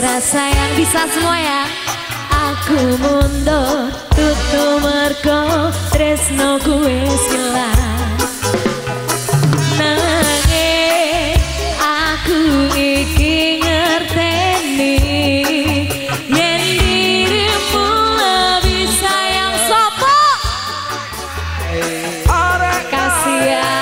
rasa yang bisa semua ya. Aku mundur tutu mergo tresno gue silang Nange, aku iki ngerteni Yen dirimu lebih sayang sopo Orang kasihan.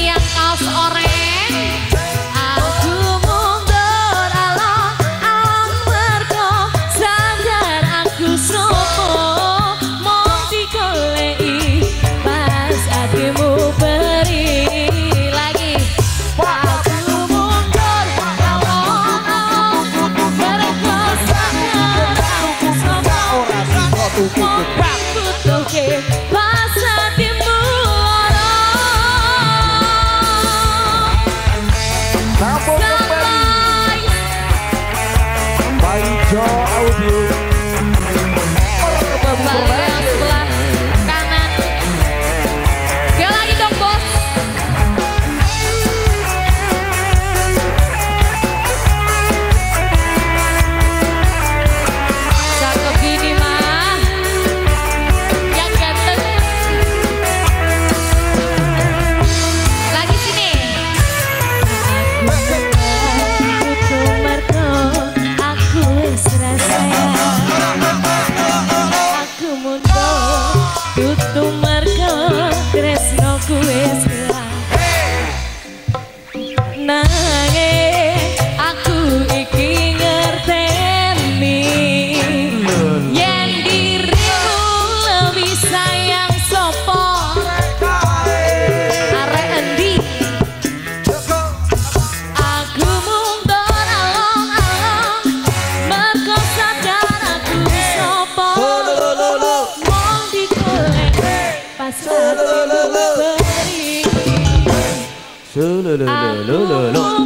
Solo, lo, lo, lo, lo.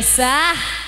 passar.